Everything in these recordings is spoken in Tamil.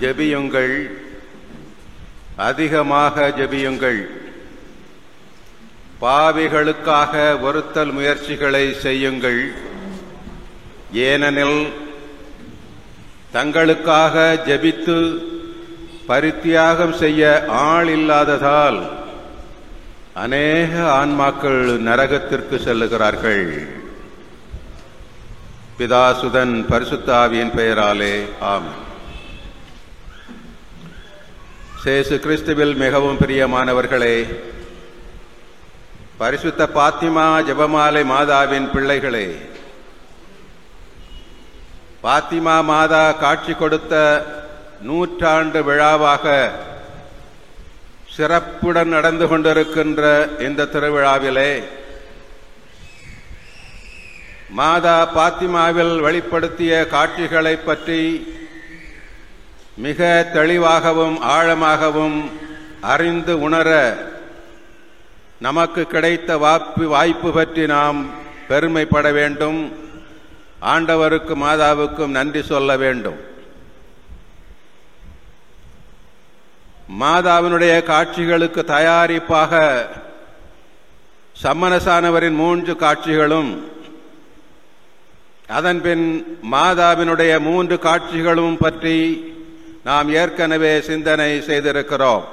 ஜெபியுங்கள். அதிகமாக ஜெபியுங்கள். பாவிகளுக்காக ஒருத்தல் முயற்சிகளை செய்யுங்கள். ஏனெனில் தங்களுக்காக ஜெபித்து பரித்தியாகம் செய்ய ஆள் இல்லாததால் அநேக ஆன்மாக்கள் நரகத்திற்கு செல்லுகிறார்கள். பிதாசுதன் பரிசுத்தாவியின் பெயராலே ஆமென். சேசு கிறிஸ்துவில் மிகவும் பிரியமானவர்களே பரிசுத்த பாத்திமா ஜெபமாலை மாதாவின் பிள்ளைகளே பாத்திமா மாதா காட்சி கொடுத்த நூற்றாண்டு விழாவாக சிறப்புடன் நடந்து கொண்டிருக்கின்ற இந்த திருவிழாவிலே மாதா பாத்திமாவில் வெளிப்படுத்திய காட்சிகளை பற்றி மிக தெளிவாகவும் ஆழமாகவும் அறிந்து உணர நமக்கு கிடைத்த வாய்ப்பு வாய்ப்பு பற்றி நாம் பெருமைப்பட வேண்டும். ஆண்டவருக்கும் மாதாவுக்கும் நன்றி சொல்ல வேண்டும். மாதாவினுடைய காட்சிகளுக்கு தயாரிப்பாக சம்மனசானவரின் மூன்று காட்சிகளும் அதன்பின் மாதாவினுடைய மூன்று காட்சிகளும் பற்றி நாம் ஏற்கனவே சிந்தனை செய்திருக்கிறோம்.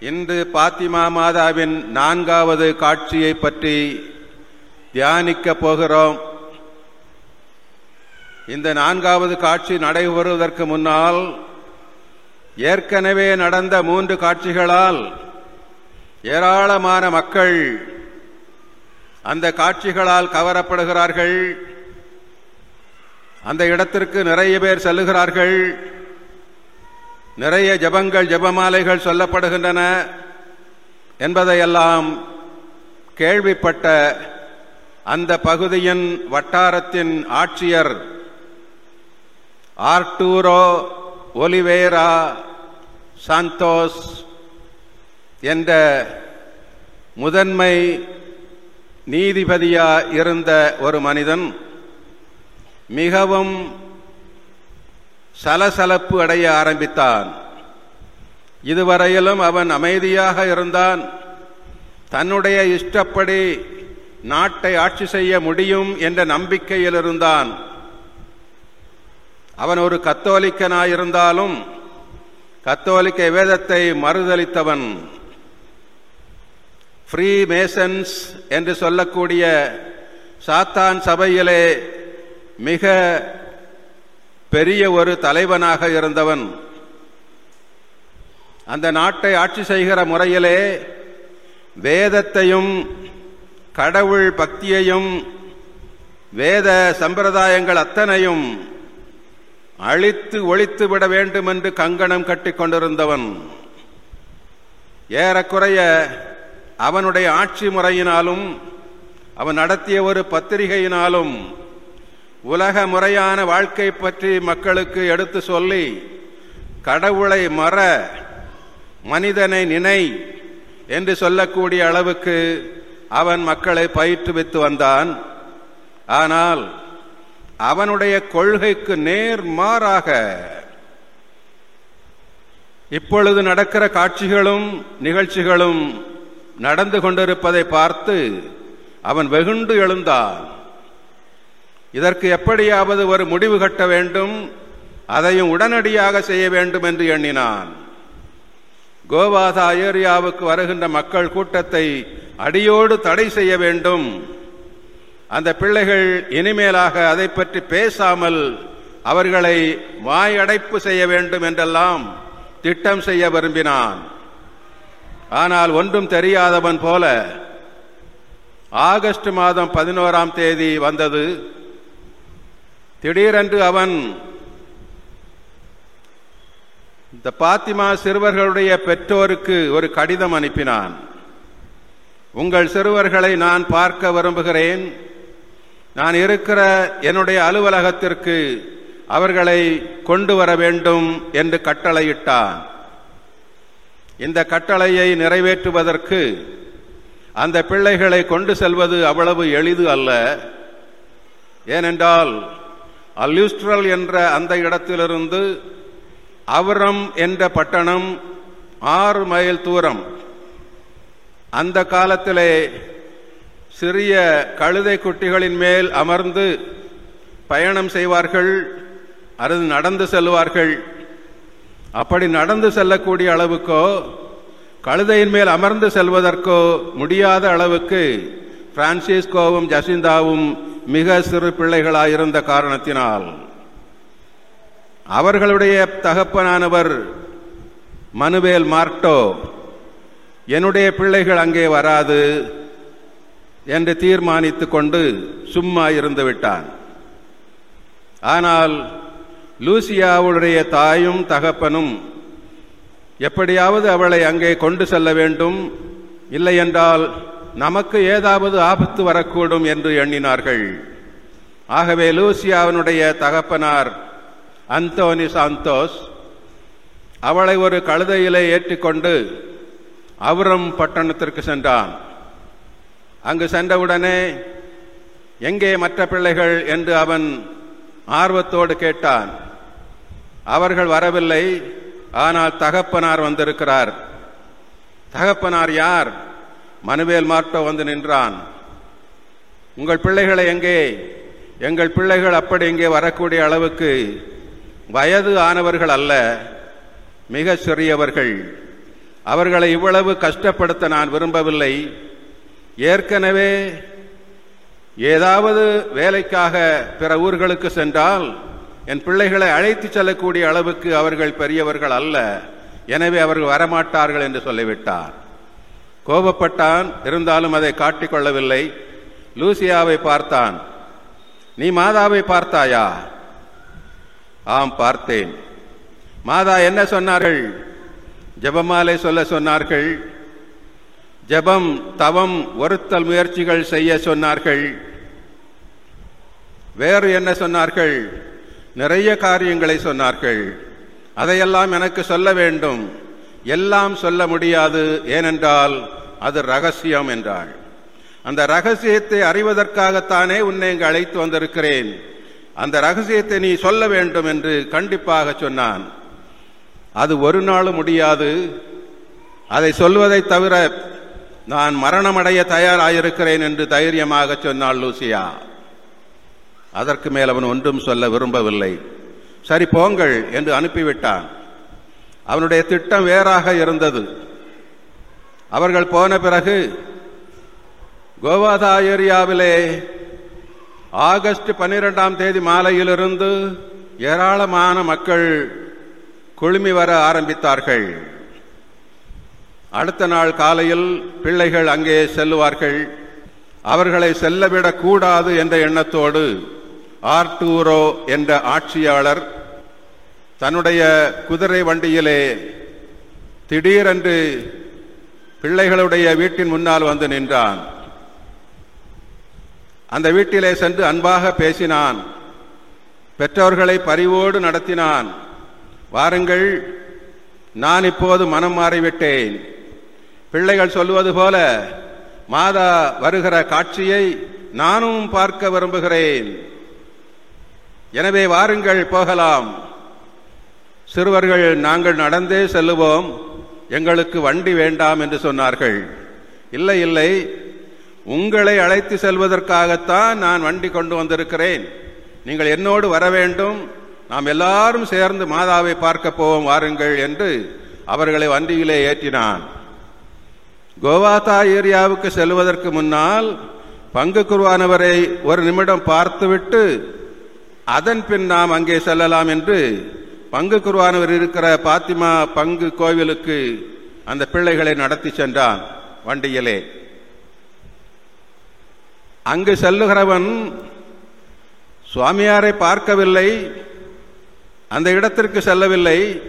இன்று பாத்திமா மாதாவின் நான்காவது காட்சியை பற்றி தியானிக்கப் போகிறோம். இந்த நான்காவது காட்சி நடைபெறுவதற்கு முன்னால் ஏற்கனவே நடந்த மூன்று காட்சிகளால் ஏராளமான மக்கள் அந்த காட்சிகளால் கவரப்படுகிறார்கள். அந்த இடத்திற்கு நிறைய பேர் செல்லுகிறார்கள். நிறைய ஜபங்கள் ஜபமாலைகள் சொல்லப்படுகின்றன என்பதையெல்லாம் கேள்விப்பட்ட அந்த பகுதியின் வட்டாரத்தின் ஆட்சியர் ஆர்டூரோ ஒலிவேரா சாந்தோஸ் என்ற முதன்மை நீதிபதியா இருந்த ஒரு மனிதன் மிகவும் சலசலப்பு அடைய ஆரம்பித்தான். இதுவரையிலும் அவன் அமைதியாக இருந்தான். தன்னுடைய இஷ்டப்படி நாட்டை ஆட்சி செய்ய முடியும் என்ற நம்பிக்கையில் இருந்தான். அவன் ஒரு கத்தோலிக்கனாயிருந்தாலும் கத்தோலிக்க வேதத்தை மறுதளித்தவன் ஃப்ரீ மேசன்ஸ் என்று சொல்லக்கூடிய சாத்தான் சபையிலே மிக பெரிய ஒரு தலைவனாக இருந்தவன். அந்த நாட்டை ஆட்சி செய்கிற முறையிலே வேதத்தையும் கடவுள் பக்தியையும் வேத சம்பிரதாயங்கள் அத்தனையும் அழித்து ஒழித்து விட வேண்டும் என்று கங்கணம் கட்டி கொண்டிருந்தவன். ஏறக்குறைய அவனுடைய ஆட்சி முறையினாலும் அவன் நடத்திய ஒரு பத்திரிகையினாலும் உலக முறையான வாழ்க்கை பற்றி மக்களுக்கு எடுத்து சொல்லி கடவுளை மற மனிதனை நினை என்று சொல்லக்கூடிய அளவுக்கு அவன் மக்களை பயிற்றுவித்து வந்தான். ஆனால் அவனுடைய கொள்கைக்கு நேர் மாறாக இப்பொழுது நடக்கிற காட்சிகளும் நிகழ்ச்சிகளும் நடந்து கொண்டிருப்பதை பார்த்து அவன் வெகுண்டு எழுந்தான். இதற்கு எப்படியாவது ஒரு முடிவு கட்ட வேண்டும். அதையும் உடனடியாக செய்ய வேண்டும் என்று எண்ணினான். கோவாதா ஏரியாவுக்கு வருகின்ற மக்கள் கூட்டத்தை அடியோடு தடை செய்ய வேண்டும். அந்த பிள்ளைகள் இனிமேலாக அதை பற்றி பேசாமல் அவர்களை வாயடைப்பு செய்ய வேண்டும் என்றெல்லாம் திட்டம் செய்ய விரும்பினான். ஆனால் ஒன்றும் தெரியாதவன் போல ஆகஸ்ட் மாதம் பதினோராம் தேதி வந்தது. திடீரென்று அவன் இந்த பாத்திமா சிறுவர்களுடைய பெற்றோருக்கு ஒரு கடிதம் அனுப்பினான். உங்கள் சிறுவர்களை நான் பார்க்க விரும்புகிறேன். நான் இருக்கிற என்னுடைய அலுவலகத்திற்கு அவர்களை கொண்டு வர வேண்டும் என்று கட்டளையிட்டான். இந்த கட்டளையை நிறைவேற்றுவதற்கு அந்த பிள்ளைகளை கொண்டு செல்வது அவ்வளவு எளிது அல்ல. ஏனென்றால் அல்யூஸ்ட்ரல் என்ற அந்த இடத்திலிருந்து அவரம் என்ற பட்டணம் ஆறு மைல் தூரம். அந்த காலத்திலே சிறிய கழுதை குட்டிகளின் மேல் அமர்ந்து பயணம் செய்வார்கள் அல்லது நடந்து செல்வார்கள் அப்படி நடந்து செல்லக்கூடிய அளவுக்கோ கழுதையின் மேல் அமர்ந்து செல்வதற்கோ முடியாத அளவுக்கு பிரான்சிஸ்கோவும் ஜசிந்தாவும் மிக சிறு பிள்ளைகளாயிருந்த காரணத்தினால் அவர்களுடைய தகப்பனானவர் மனுவேல் மார்ட்டோ என்னுடைய பிள்ளைகள் அங்கே வராது என்று தீர்மானித்துக் கொண்டு சும்மா இருந்து விட்டான். ஆனால் லூசியாவுடைய தாயும் தகப்பனும் எப்படியாவது அவளை அங்கே கொண்டு செல்ல வேண்டும் இல்லையென்றால் நமக்கு ஏதாவது ஆபத்து வரக்கூடும் என்று எண்ணினார்கள். ஆகவே லூசியாவினுடைய தகப்பனார் அந்தோனி சாந்தோஸ் அவளை ஒரு கழுதையிலே ஏற்றிக்கொண்டு அவரம் பட்டணத்திற்கு சென்றான். அங்கு சென்றவுடனே எங்கே மற்ற பிள்ளைகள்? என்று அவன் ஆர்வத்தோடு கேட்டான். அவர்கள் வரவில்லை ஆனால் தகப்பனார் வந்திருக்கிறார். தகப்பனார் யார்? மனுவேல் மார்ட்டோ வந்து நின்றான். உங்கள் பிள்ளைகளை எங்கே? எங்கள் பிள்ளைகள் அப்படி இங்கே வரக்கூடிய அளவுக்கு வயது ஆனவர்கள் அல்ல மிக சிறியவர்கள். அவர்களை இவ்வளவு கஷ்டப்படுத்த நான் விரும்பவில்லை. ஏற்கனவே ஏதாவது வேலைக்காக பிற ஊர்களுக்கு சென்றால் என் பிள்ளைகளை அழைத்து செல்லக்கூடிய அளவுக்கு அவர்கள் பெரியவர்கள் அல்ல. எனவே அவர்கள் வரமாட்டார்கள் என்று சொல்லிவிட்டார். கோபப்பட்டான் இருந்தாலும் அதை காட்டிக்கொள்ளவில்லை. லூசியாவை பார்த்தான். நீ மாதாவை பார்த்தாயா? ஆம் பார்த்தேன். மாதா என்ன சொன்னார்கள்? ஜபமாலை சொல்ல சொன்னார்கள். ஜெபம் தவம் ஒருத்தல் முயற்சிகள் செய்ய சொன்னார்கள். வேறு என்ன சொன்னார்கள்? நிறைய காரியங்களை சொன்னார்கள். அதையெல்லாம் எனக்கு சொல்ல வேண்டும். எல்லாம் சொல்ல முடியாது. ஏனென்றால் அது ரகசியம் என்றாள். அந்த ரகசியத்தை அறிவதற்காகத்தானே உன்னை இங்கு அழைத்து வந்திருக்கிறேன். அந்த ரகசியத்தை நீ சொல்ல வேண்டும் என்று கண்டிப்பாக சொன்னான். அது ஒரு நாளும் முடியாது. அதை சொல்வதை தவிர நான் மரணமடைய தயாராயிருக்கிறேன் என்று தைரியமாக சொன்னாள் லூசியா. அதற்கு மேல் அவன் ஒன்றும் சொல்ல விரும்பவில்லை. சரி போங்கள் என்று அனுப்பிவிட்டான். அவனுடைய திட்டம் வேறாக இருந்தது. அவர்கள் போன பிறகு கோவாதா ஏரியாவிலே ஆகஸ்ட் பன்னிரெண்டாம் தேதி மாலையிலிருந்து ஏராளமான மக்கள் குழுமி வர ஆரம்பித்தார்கள். அடுத்த நாள் காலையில் பிள்ளைகள் அங்கே செல்லுவார்கள். அவர்களை செல்லவிடக் கூடாது என்ற எண்ணத்தோடு ஆர்டூரோ என்ற ஆட்சியாளர் தன்னுடைய குதிரை வண்டியிலே திடீரென்று பிள்ளைகளுடைய வீட்டின் முன்னால் வந்து நின்றான். அந்த வீட்டிலே சென்று அன்பாக பேசினான். பெற்றோர்களை பரிவோடு நடத்தினான். வாருங்கள் நான் இப்போது மனம் மாறிவிட்டேன். பிள்ளைகள் சொல்லுவது போல மாதா வருகிற காட்சியை நானும் பார்க்க விரும்புகிறேன். எனவே வாருங்கள் போகலாம். சிறுவர்கள் நாங்கள் நடந்தே செல்லுவோம். எங்களுக்கு வண்டி வேண்டாம் என்று சொன்னார்கள். இல்லை இல்லை. உங்களை அழைத்து செல்வதற்காகத்தான் நான் வண்டி கொண்டு வந்திருக்கிறேன். நீங்கள் என்னோடு வர வேண்டும். நாம் எல்லாரும் சேர்ந்து மாதாவை பார்க்க போவோம் வாருங்கள் என்று அவர்களை வண்டியிலே ஏற்றினான். கோவாத்தா ஏரியாவுக்கு செல்வதற்கு முன்னால் பங்கு குருவானவரை ஒரு நிமிடம் பார்த்துவிட்டு அதன் பின் நாம் அங்கே செல்லலாம் என்று பங்கு குருவானவர் இருக்கிற பாத்திமா பங்கு கோவிலுக்கு அந்த பிள்ளைகளை நடத்தி சென்றான் வண்டியிலே. அங்கு செல்லுகிறவன் சுவாமியாரை பார்க்கவில்லை அந்த இடத்திற்கு செல்லவில்லை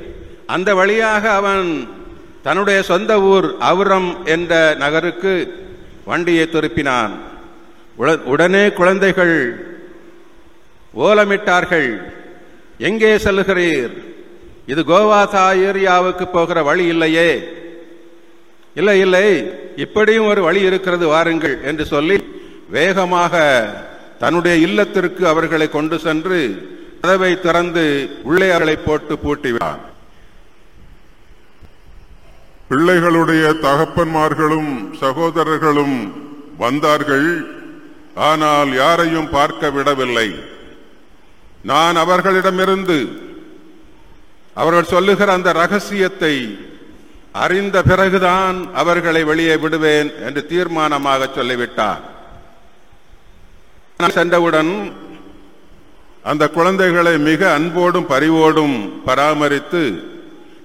அந்த வழியாக அவன் தன்னுடைய சொந்த ஊர் அவுரம் என்ற நகருக்கு வண்டியை திருப்பினான். உட- உடனே குழந்தைகள் ஓலமிட்டார்கள். எங்கே செல்கிறீர் இது கோவாசா ஏரியாவுக்கு போகிற வழி இல்லையே. இல்லை இல்லை இப்படியும் ஒரு வழி இருக்கிறது வாருங்கள் என்று சொல்லி வேகமாக தன்னுடைய இல்லத்திற்கு அவர்களை கொண்டு சென்று கதவை திறந்து உள்ளே அவர்களை போட்டு பூட்டிவிட்டான். பிள்ளைகளுடைய தகப்பன்மார்களும் சகோதரர்களும் வந்தார்கள். ஆனால் யாரையும் பார்க்க விடவில்லை. நான் அவர்களிடமிருந்து அவர்கள் சொல்லுகிற அந்த ரகசியத்தை அறிந்த பிறகுதான் அவர்களை வெளியே விடுவேன் என்று தீர்மானமாக சொல்லிவிட்டார். நான் சென்றவுடன் அந்த குழந்தைகளை மிக அன்போடும் பரிவோடும் பராமரித்து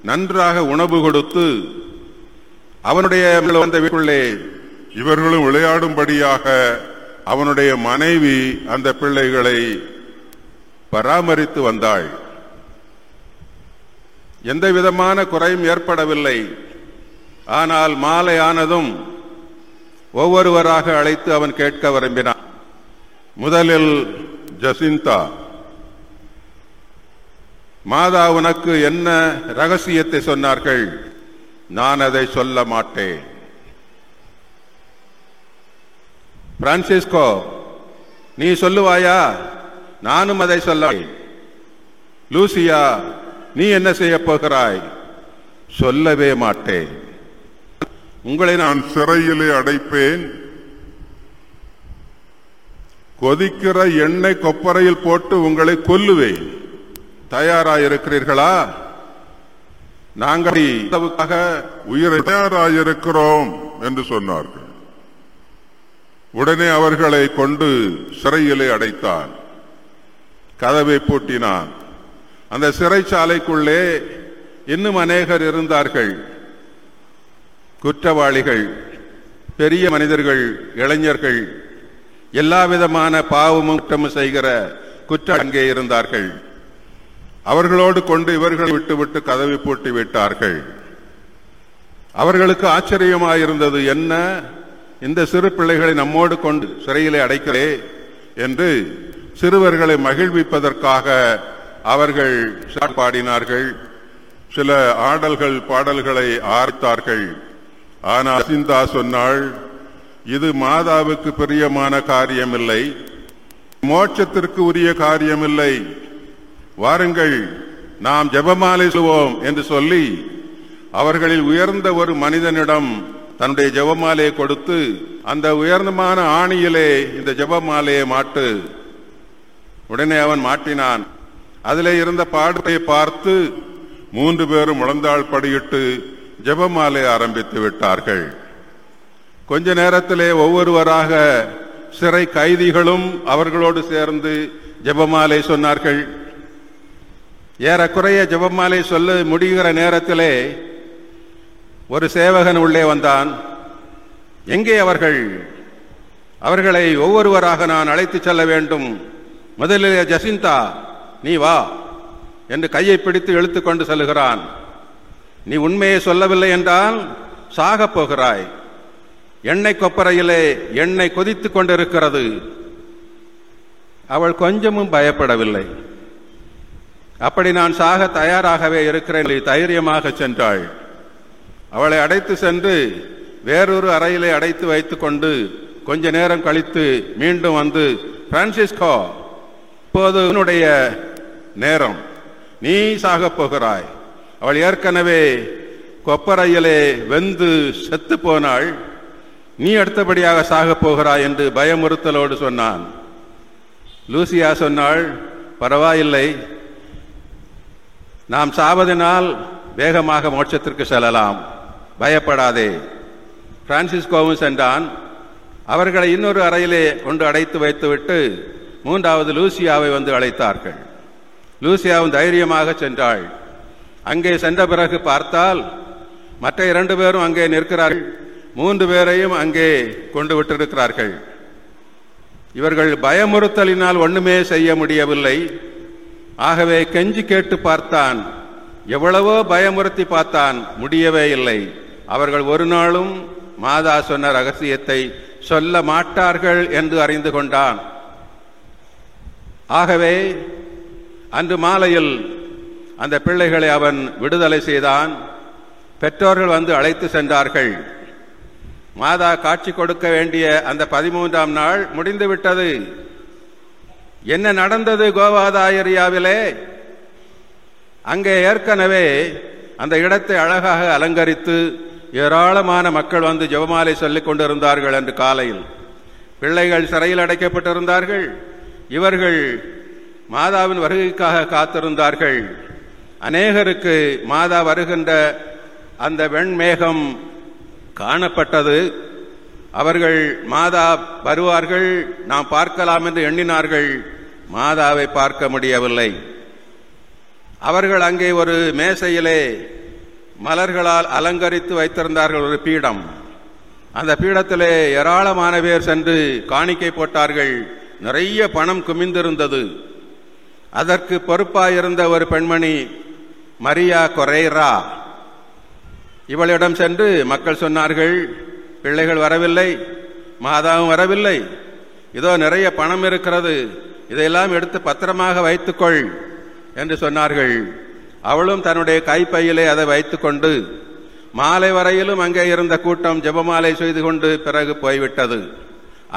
நன்றாக உணவு கொடுத்து அவனுடைய வந்த வீட்டுள்ளே இவர்களும் விளையாடும்படியாக அவனுடைய மனைவி அந்த பிள்ளைகளை பராமரித்து வந்தாள். எந்த விதமான குறையும் ஏற்படவில்லை. ஆனால் மாலை ஆனதும் ஒவ்வொருவராக அழைத்து அவன் கேட்க விரும்பினான். முதலில் ஜசிந்தா மாதா உனக்கு என்ன ரகசியத்தை சொன்னார்கள்? நான் அதை சொல்ல மாட்டேன். பிரான்சிஸ்கோ நீ சொல்லுவாயா? நானும் அதை சொல்ல லூசியா நீ என்ன செய்ய போகிறாய்? சொல்லவே மாட்டேன். உங்களை நான் சிறையிலே அடைப்பேன். கொதிக்கிற எண்ணெய் கொப்பரையில் போட்டு உங்களை கொல்லுவேன். தயாராயிருக்கிறீர்களா? நாங்கள் உயிரை தயாராயிருக்கிறோம் என்று சொன்னார்கள். உடனே அவர்களை கொண்டு சிறையிலே அடைத்தான். கதவை பூட்டினான். அந்த சிறைச்சாலைக்குள்ளே இன்னும் அநேகர் இருந்தார்கள். குற்றவாளிகள் பெரிய மனிதர்கள் இளைஞர்கள் எல்லா விதமான பாவமும் குற்றமும் செய்கிற குற்ற அங்கே இருந்தார்கள். அவர்களோடு கொண்டு இவர்களை விட்டுவிட்டு கதவை பூட்டி விட்டார்கள். அவர்களுக்கு ஆச்சரியமாயிருந்தது என்ன? இந்த சிறு பிள்ளைகளை நம்மோடு கொண்டு சிறையிலே அடைக்கிறே? என்று சிறுவர்களை மகிழ்விப்பதற்காக அவர்கள் பாடினார்கள். சில ஆடல்கள் பாடல்களை ஆர்த்தார்கள். ஆனால் சிந்தா சொன்னாள் இது மாதாவுக்கு பிரியமான காரியமில்லை. மோட்சத்திற்கு உரிய காரியமில்லை. வாருங்கள் நாம் ஜெபமாலை சொல்வோம் என்று சொல்லி அவர்களில் உயர்ந்த ஒரு மனிதனிடம் தன்னுடைய ஜெபமாலையை கொடுத்து அந்த உயர்ந்தமான ஆணியிலே இந்த ஜபமாலையை மாட்டு உடனே அவன் மாட்டினான். அதிலே இருந்த பாடுகளை பார்த்து மூன்று பேரும் முழந்தாள் படியிட்டு ஜபமாலை ஆரம்பித்து விட்டார்கள். கொஞ்ச நேரத்திலே ஒவ்வொருவராக சிறை கைதிகளும் அவர்களோடு சேர்ந்து ஜெபமாலை சொன்னார்கள். ஏறக்குறைய ஜபமாலை சொல்ல முடிகிற நேரத்திலே ஒரு சேவகன் உள்ளே வந்தான். எங்கே அவர்கள்? அவர்களை ஒவ்வொருவராக நான் அழைத்து செல்ல வேண்டும். முதலிலே ஜசிந்தா நீ வா என்று கையை பிடித்து இழுத்து கொண்டு செல்கிறான் நீ உண்மையை சொல்லவில்லை என்றால் சாகப் போகிறாய். எண்ணெய் கொப்பரையிலே எண்ணெய் கொதித்துக் கொண்டிருக்கிறது. அவள் கொஞ்சமும் பயப்படவில்லை. அப்படி நான் சாக தயாராகவே இருக்கிறேன் தைரியமாக சென்றாள். அவளை அடைத்து சென்று வேறொரு அறையிலே அடைத்து வைத்துக் கொண்டு கொஞ்ச நேரம் கழித்து மீண்டும் வந்து பிரான்சிஸ்கோ இப்போது உன்னுடைய நேரம். நீ சாகப் போகிறாய். அவள் ஏற்கனவே கொப்பரையிலே வெந்து செத்து போனாள். நீ அடுத்தபடியாக சாகப் போகிறாய் என்று பயமுறுத்தலோடு சொன்னான். லூசியா சொன்னாள் பரவாயில்லை. நாம் சாவதினால் வேகமாக மோட்சத்திற்கு செல்லலாம். பயப்படாதே. பிரான்சிஸ்கோவும் சென்றான். அவர்களை இன்னொரு அறையிலே கொண்டு அடைத்து வைத்துவிட்டு மூன்றாவது லூசியாவை வந்து அழைத்தார்கள். லூசியாவும் தைரியமாக சென்றாள். அங்கே சென்ற பிறகு பார்த்தால் மற்ற இரண்டு பேரும் அங்கே நிற்கிறார்கள். மூன்று பேரையும் அங்கே கொண்டு விட்டிருக்கிறார்கள். இவர்கள் பயமுறுத்தலினால் ஒண்ணுமே செய்ய முடியவில்லை. ஆகவே கெஞ்சி கேட்டு பார்த்தான். எவ்வளவோ பயமுறுத்தி பார்த்தான். முடியவே இல்லை. அவர்கள் ஒரு நாளும் மாதா சொன்ன ரகசியத்தை சொல்ல மாட்டார்கள் என்று அறிந்து கொண்டான். ஆகவே அன்று மாலையில் அந்த பிள்ளைகளை அவன் விடுதலை செய்தான். பெற்றோர்கள் வந்து அழைத்து சென்றார்கள். மாதா காட்சி கொடுக்க வேண்டிய அந்த பதிமூன்றாம் நாள் முடிந்துவிட்டது என்ன நடந்தது கோவாதா ஏரியாவிலே அங்கே ஏற்கனவே அந்த இடத்தை அழகாக அலங்கரித்து ஏராளமான மக்கள் வந்து ஜெபமாலை சொல்லிக் கொண்டிருந்தார்கள் என்று காலையில். பிள்ளைகள் சிறையில் அடைக்கப்பட்டிருந்தார்கள். இவர்கள் மாதாவின் வருகைக்காக காத்திருந்தார்கள். அநேகருக்கு மாதா வருகின்ற அந்த வெண்மேகம் காணப்பட்டது. அவர்கள் மாதா வருவார்கள் நாம் பார்க்கலாம் என்று எண்ணினார்கள். மாதாவை பார்க்க முடியவில்லை. அவர்கள் அங்கே ஒரு மேசையிலே மலர்களால் அலங்கரித்து வைத்திருந்தார்கள் ஒரு பீடம். அந்த பீடத்திலே ஏராளமான பேர் சென்று காணிக்கை போட்டார்கள். நிறைய பணம் குமிந்திருந்தது. அதற்கு பொறுப்பாயிருந்த ஒரு பெண்மணி மரியா கொரேரா. இவளிடம் சென்று மக்கள் சொன்னார்கள் பிள்ளைகள் வரவில்லை மாதாவும் வரவில்லை. இதோ நிறைய பணம் இருக்கிறது இதையெல்லாம் எடுத்து பத்திரமாக வைத்துக்கொள் என்று சொன்னார்கள். அவளும் தன்னுடைய கைப்பையிலே அதை வைத்துக்கொண்டு மாலை வரையிலும் அங்கே இருந்த கூட்டம் ஜெபமாலை செய்து கொண்டு பிறகு போய்விட்டது.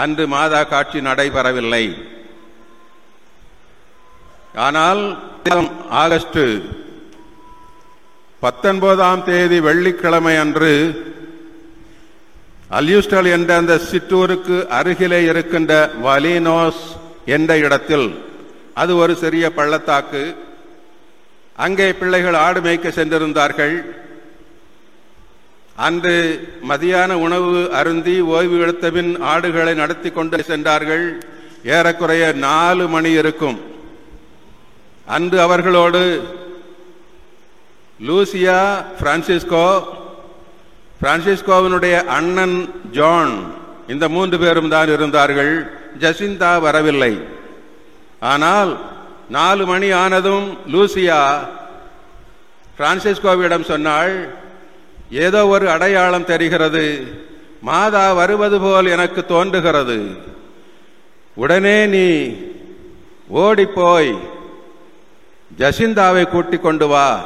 அன்று மாதா காட்சி நடைபெறவில்லை. ஆனால் ஆகஸ்ட் பத்தொன்பதாம் தேதி வெள்ளிக்கிழமை அன்று அல்யூஸ்டல் என்ற அந்த சிற்றூருக்கு அருகிலே இருக்கின்ற வலினோஸ் என்ற இடத்தில் அது ஒரு சிறிய பள்ளத்தாக்கு அங்கே பிள்ளைகள் ஆடு மேய்க்க சென்றிருந்தார்கள். அன்று மதியான உணவு அருந்தி ஓய்வு எடுத்தபின் ஆடுகளை நடத்தி கொண்டு சென்றார்கள். ஏறக்குறைய நாலு மணி இருக்கும். அன்று அவர்களோடு லூசியா பிரான்சிஸ்கோ பிரான்சிஸ்கோவினுடைய அண்ணன் ஜான் இந்த மூன்று பேரும் தான் இருந்தார்கள். ஜசிந்தா வரவில்லை. ஆனால் நாலு மணி ஆனதும் லூசியா பிரான்சிஸ்கோவிடம் சொன்னாள் ஏதோ ஒரு அடையாளம் தெரிகிறது. மாதா வருவது போல் எனக்கு தோன்றுகிறது. உடனே நீ ஓடிப்போய் ஜசிந்தாவை கூட்டிக் கொண்டு வா.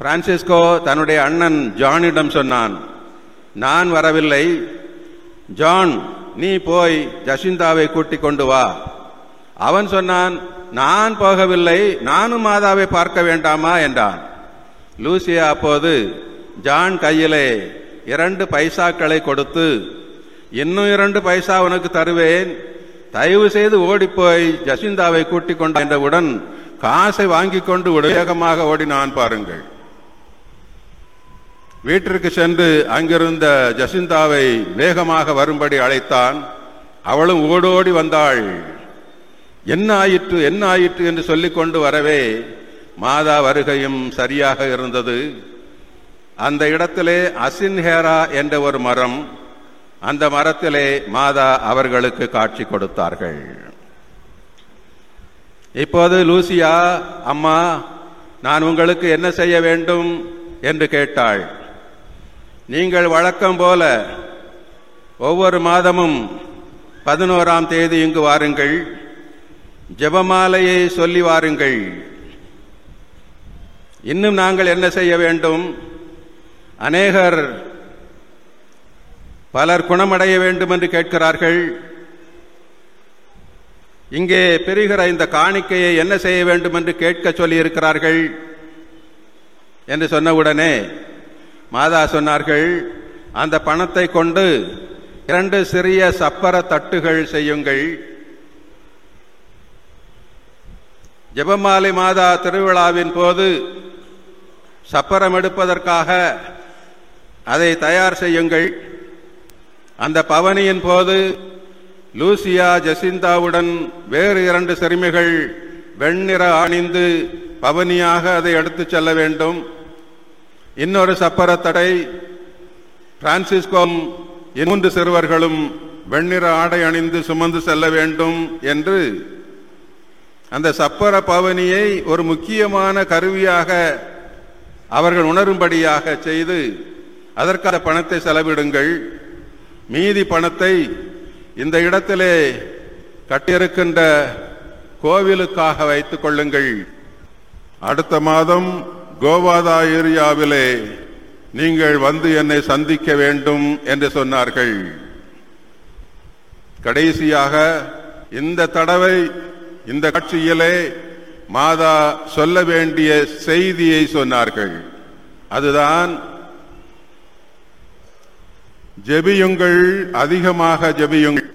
பிரான்சிஸ்கோ தன்னுடைய அண்ணன் ஜானிடம் சொன்னான் நான் வரவில்லை. ஜான் நீ போய் ஜசிந்தாவை கூட்டிக் கொண்டு வா. அவன் சொன்னான் நான் போகவில்லை. நானும் மாதாவை பார்க்க வேண்டாமா? என்றான். லூசியா அப்போது ஜான் கையிலே இரண்டு பைசாக்களை கொடுத்து இன்னும் இரண்டு பைசா உனக்கு தருவேன். தயவு செய்து ஓடிப்போய் ஜசிந்தாவை கூட்டிக் கொண்ட என்றவுடன் காசை வாங்கிக் கொண்டு உடவேகமாக ஓடினான் பாருங்கள். வீட்டிற்கு சென்று அங்கிருந்த ஜசிந்தாவை வேகமாக வரும்படி அழைத்தான். அவளும் ஓடோடி வந்தாள். என்ன ஆயிற்று என்ன ஆயிற்று? என்று சொல்லிக் கொண்டு வரவே மாதா வருகையும் சரியாக இருந்தது. அந்த இடத்திலே அசின்ஹேரா என்ற ஒரு மரம் அந்த மரத்திலே மாதா அவர்களுக்கு காட்சி கொடுத்தார்கள். இப்போது லூசியா அம்மா நான் உங்களுக்கு என்ன செய்ய வேண்டும்? என்று கேட்டாள். நீங்கள் வழக்கம் போல ஒவ்வொரு மாதமும் பதினோராம் தேதி இங்கு வாருங்கள். ஜெபமாலையை சொல்லி வாருங்கள். இன்னும் நாங்கள் என்ன செய்ய வேண்டும்? அநேகர் பலர் குணமடைய வேண்டும் என்று கேட்கிறார்கள். இங்கே பெறுகிற இந்த காணிக்கையை என்ன செய்ய வேண்டும் என்று கேட்க சொல்லியிருக்கிறார்கள் என்று சொன்னவுடனே மாதா சொன்னார்கள் அந்த பணத்தை கொண்டு இரண்டு சிறிய சப்பர தட்டுகள் செய்யுங்கள். ஜெபமாலை மாதா திருவிழாவின் போது சப்பரம் எடுப்பதற்காக அதை தயார் செய்யுங்கள். அந்த பவனியின் போது லூசியா ஜசிந்தாவுடன் வேறு இரண்டு சிறுமிகள் வெண்ணிற அணிந்து பவனியாக அதை எடுத்துச் செல்ல வேண்டும். இன்னொரு சப்பரத்தடை பிரான்சிஸ்கோம் மூன்று சிறுவர்களும் வெண்ணிற ஆடை அணிந்து சுமந்து செல்ல வேண்டும் என்று. அந்த சப்பர பவனியை ஒரு முக்கியமான கருவியாக அவர்கள் உணரும்படியாக செய்து அதற்கான பணத்தை செலவிடுங்கள். மீதி பணத்தை இந்த இடத்திலே கட்டியிருக்கின்ற கோவிலுக்காக வைத்துக் கொள்ளுங்கள். அடுத்த மாதம் கோவாதா ஏரியாவிலே நீங்கள் வந்து என்னை சந்திக்க வேண்டும் என்று சொன்னார்கள். கடைசியாக இந்த தடவை இந்த காட்சியிலே மாதா சொல்ல வேண்டிய செய்தியை சொன்னார்கள். அதுதான் ஜெபியுங்கள் அதிகமாக ஜெபியுங்கள்.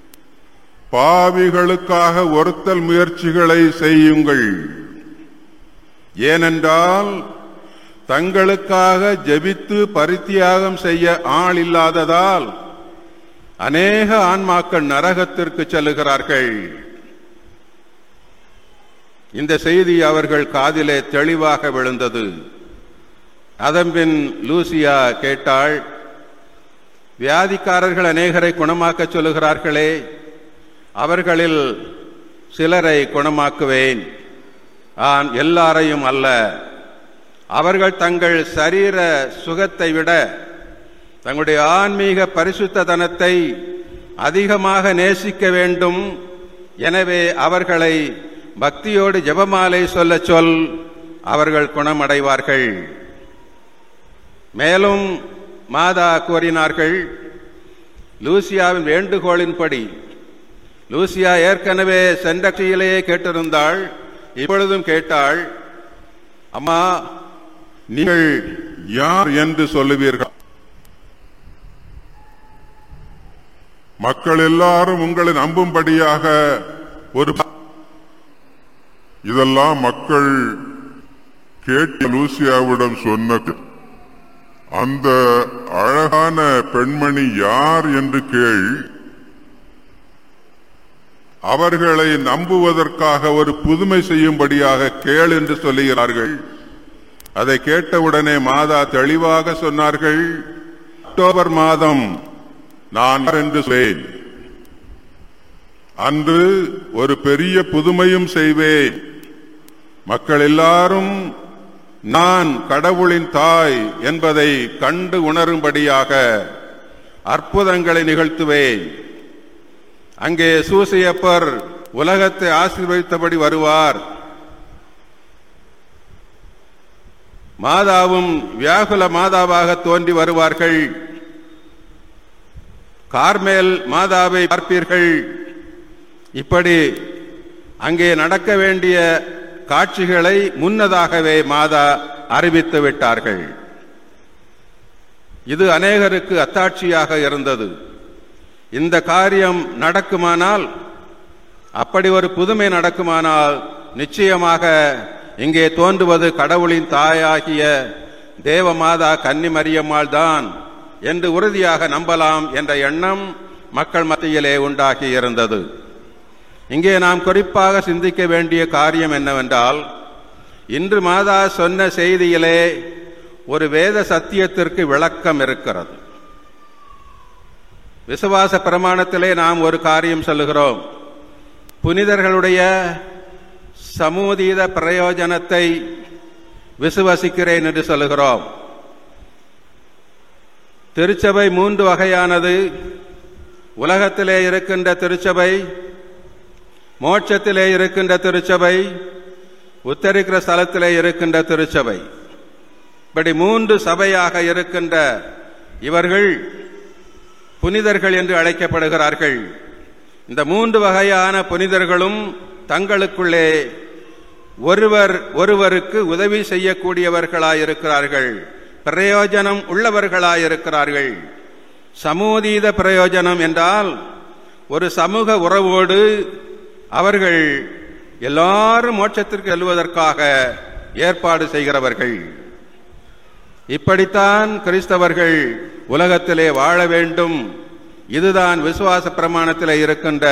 பாவிகளுக்காக ஒருத்தல் முயற்சிகளை செய்யுங்கள். ஏனென்றால் தங்களுக்காக ஜெபித்து பரித்தியாகம் செய்ய ஆள் இல்லாததால் அநேக ஆன்மாக்கள் நரகத்திற்கு செல்லுகிறார்கள். இந்த செய்தி அவர்கள் காதிலே தெளிவாக விழுந்தது. அதன்பின் லூசியா கேட்டாள் வியாதிக்காரர்கள் அநேகரை குணமாக்க சொல்லுகிறார்களே. அவர்களில் சிலரை குணமாக்குவேன். ஆன் எல்லாரையும் அல்ல. அவர்கள் தங்கள் சரீர சுகத்தை விட தங்களுடைய ஆன்மீக பரிசுத்ததனத்தை அதிகமாக நேசிக்க வேண்டும். எனவே அவர்களை பக்தியோடு ஜபமாலை சொல்ல சொல் அவர்கள் குணமடைவார்கள். மேலும் மாதா கூறினார்கள் லூசியாவின் வேண்டுகோளின்படி லூசியா ஏற்கனவே சென்றக்சியிலேயே கேட்டிருந்தாள் இப்பொழுதும் கேட்டாள் அம்மா நீங்கள் யார் என்று சொல்லுவீர்கள்? மக்கள் எல்லாரும் உங்களை நம்பும்படியாக ஒரு இதெல்லாம் மக்கள் கேட்டு லூசியாவிடம் சொன்ன அந்த அழகான பெண்மணி யார் என்று கேள். அவர்களை நம்புவதற்காக ஒரு புதுமை செய்யும்படியாக கேள் என்று சொல்லுகிறார்கள். அதை கேட்டவுடனே மாதா தெளிவாக சொன்னார்கள். அக்டோபர் மாதம் நான் என்று சொல்வேன் அன்று ஒரு பெரிய புதுமையும் செய்வேன். மக்கள் எல்லாரும் நான் கடவுளின் தாய் என்பதை கண்டு உணரும்படியாக அற்புதங்களை நிகழ்த்துவேன். அங்கே சூசையப்பர் உலகத்தை ஆசீர்வதித்தபடி வருவார். மாதாவும் வியாகுல மாதாவாக தோன்றி வருவார்கள். கார்மேல் மாதாவை பார்ப்பீர்கள். இப்படி அங்கே நடக்க வேண்டிய காட்சிகளை முன்னதாகவே மாதா அறிவித்து விட்டார்கள். இது அநேகருக்கு அத்தாட்சியாக இருந்தது. இந்த காரியம் நடக்குமானால் அப்படி ஒரு புதுமை நடக்குமானால் நிச்சயமாக இங்கே தோன்றுவது கடவுளின் தாயாகிய தேவமாதா கன்னிமரியம்மாள் தான் என்று உறுதியாக நம்பலாம் என்ற எண்ணம் மக்கள் மத்தியிலே உண்டாகி இருந்தது. இங்கே நாம் குறிப்பாக சிந்திக்க வேண்டிய காரியம் என்னவென்றால் இன்று மாதா சொன்ன செய்தியிலே ஒரு வேத சத்தியத்திற்கு விளக்கம் இருக்கிறது. விசுவாச பிரமாணத்திலே நாம் ஒரு காரியம் சொல்லுகிறோம். புனிதர்களுடைய சமூதீத பிரயோஜனத்தை விசுவசிக்கிறேன் என்று சொல்லுகிறோம். திருச்சபை மூன்று வகையானது. உலகத்திலே இருக்கின்ற திருச்சபை மோட்சத்திலே இருக்கின்ற திருச்சபை உத்தரிக்கிற ஸ்தலத்திலே இருக்கின்ற திருச்சபை. இப்படி மூன்று சபையாக இருக்கின்ற இவர்கள் புனிதர்கள் என்று அழைக்கப்படுகிறார்கள். இந்த மூன்று வகையான புனிதர்களும் தங்களுக்குள்ளே ஒருவர் ஒருவருக்கு உதவி செய்யக்கூடியவர்களாயிருக்கிறார்கள். பிரயோஜனம் உள்ளவர்களாயிருக்கிறார்கள். சமூதீத பிரயோஜனம் என்றால் ஒரு சமூக உறவோடு அவர்கள் எல்லாரும் மோட்சத்திற்கு செல்வதற்காக ஏற்பாடு செய்கிறவர்கள். இப்படித்தான் கிறிஸ்தவர்கள் உலகத்திலே வாழ வேண்டும். இதுதான் விசுவாச பிரமாணத்தில் இருக்கின்ற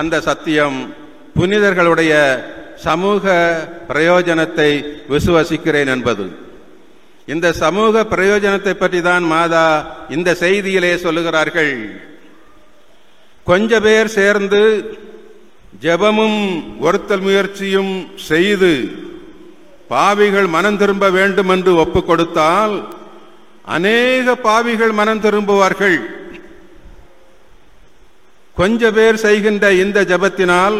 அந்த சத்தியம். புனிதர்களுடைய சமூக பிரயோஜனத்தை விசுவசிக்கிறேன் என்பது. இந்த சமூக பிரயோஜனத்தை பற்றி தான் மாதா இந்த செய்தியிலே சொல்லுகிறார்கள். கொஞ்ச பேர் சேர்ந்து ஜெபமும் ஒருத்தல் முயற்சியும் செய்து பாவிகள் மனம் திரும்ப வேண்டும் என்று ஒப்புக் கொடுத்தால் அநேக பாவிகள் மனம் திரும்புவார்கள். கொஞ்ச பேர் செய்கின்ற இந்த ஜபத்தினால்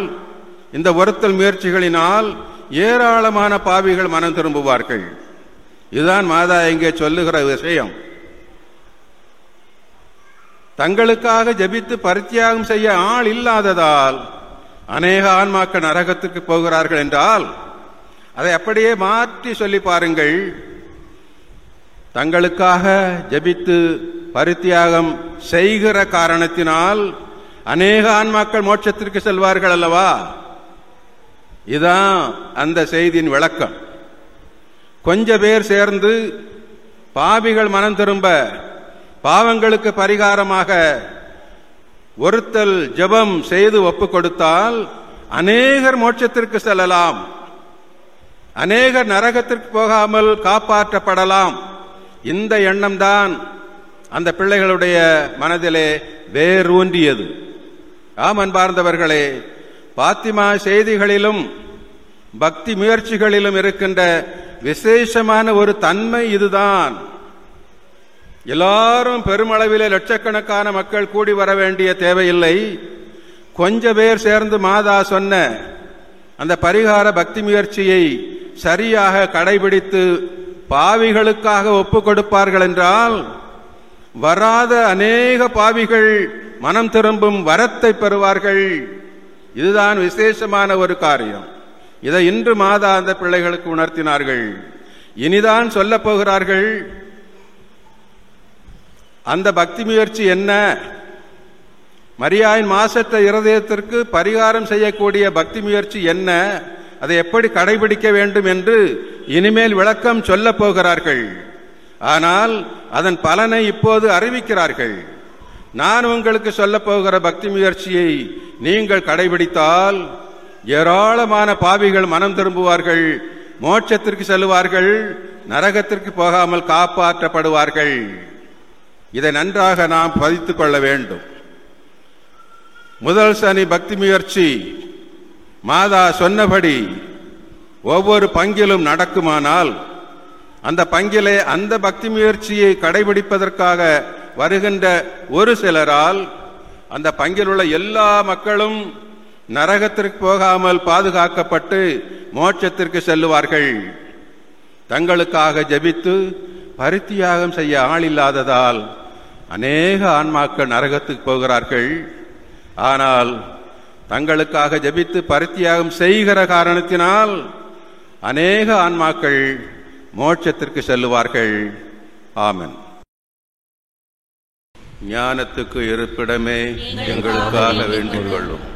இந்த ஒருத்தல் முயற்சிகளினால் ஏராளமான பாவிகள் மனம் திரும்புவார்கள். இதுதான் மாதா இங்கே சொல்லுகிற விஷயம். தங்களுக்காக ஜபித்து பரித்தியாகம் செய்ய ஆள் இல்லாததால் அநேக ஆன்மாக்கள் நரகத்துக்கு போகிறார்கள் என்றால் அதை அப்படியே மாற்றி சொல்லி பாருங்கள். தங்களுக்காக ஜெபித்து பரித்தியாகம் செய்கிற காரணத்தினால் அநேக ஆன்மாக்கள் மோட்சத்திற்கு செல்வார்கள் அல்லவா? இதான் அந்த செய்தியின் விளக்கம். கொஞ்ச பேர் சேர்ந்து பாவிகள் மனம் திரும்ப பாவங்களுக்கு பரிகாரமாக ஒருத்தல் ஜெபம் செய்து ஒப்பு கொடுத்தால் அநேகர் மோட்சத்திற்கு செல்லலாம். அநேகர் நரகத்திற்கு போகாமல் காப்பாற்றப்படலாம். இந்த எண்ணம்தான் அந்த பிள்ளைகளுடைய மனதிலே வேரூன்றியது. ஆம் அன்பார்ந்தவர்களே பாத்திமா செய்திகளிலும் பக்தி முயற்சிகளிலும் இருக்கின்ற விசேஷமான ஒரு தன்மை இதுதான். எல்லாரும் பெருமளவிலே லட்சக்கணக்கான மக்கள் கூடி வர வேண்டிய தேவையில்லை. கொஞ்ச பேர் சேர்ந்து மாதா சொன்ன அந்த பரிகார பக்தி முயற்சியை சரியாக கடைபிடித்து பாவிகளுக்காக ஒப்பு கொடுப்பார்கள் என்றால் வராத அநேக பாவிகள் மனம் திரும்பும் வரத்தை பெறுவார்கள். இதுதான் விசேஷமான ஒரு காரியம். இதை இன்று மாதா அந்த பிள்ளைகளுக்கு உணர்த்தினார்கள். இனிதான் சொல்லப் போகிறார்கள். அந்த பக்தி முயற்சி என்ன? மரியாயின் மாசற்ற இருதயத்திற்கு பரிகாரம் செய்யக்கூடிய பக்தி முயற்சி என்ன? அதை எப்படி கடைபிடிக்க வேண்டும் என்று இனிமேல் விளக்கம் சொல்லப் போகிறார்கள். ஆனால் அதன் பலனை இப்போது அறிவிக்கிறார்கள். நான் உங்களுக்கு சொல்லப் போகிற பக்தி முயற்சியை நீங்கள் கடைபிடித்தால் ஏராளமான பாவிகள் மனம் திரும்புவார்கள் மோட்சத்திற்கு செல்வார்கள் நரகத்திற்கு போகாமல் காப்பாற்றப்படுவார்கள். இதை நன்றாக நாம் பதித்து கொள்ள வேண்டும். முதல் சனி பக்தி முயற்சி மாதா சொன்னபடி ஒவ்வொரு பங்கிலும் நடக்குமானால் அந்த பங்கிலே அந்த பக்தி முயற்சியை கடைபிடிப்பதற்காக வருகின்ற ஒரு சிலரால் அந்த பங்கில் உள்ள எல்லா மக்களும் நரகத்திற்கு போகாமல் பாதுகாக்கப்பட்டு மோட்சத்திற்கு செல்லுவார்கள். தங்களுக்காக ஜெபித்து பருத்தியாகம் செய்ய ஆள் இல்லாததால் அநேக ஆன்மாக்கள் நரகத்துக்கு போகிறார்கள். ஆனால் தங்களுக்காக ஜெபித்து பரித்தியாகம் செய்கிற காரணத்தினால் அநேக ஆன்மாக்கள் மோட்சத்திற்கு செல்லுவார்கள். ஆமன். ஞானத்துக்கு இருப்பிடமே எங்களுக்காக வேண்டிக் கொள்ளும்.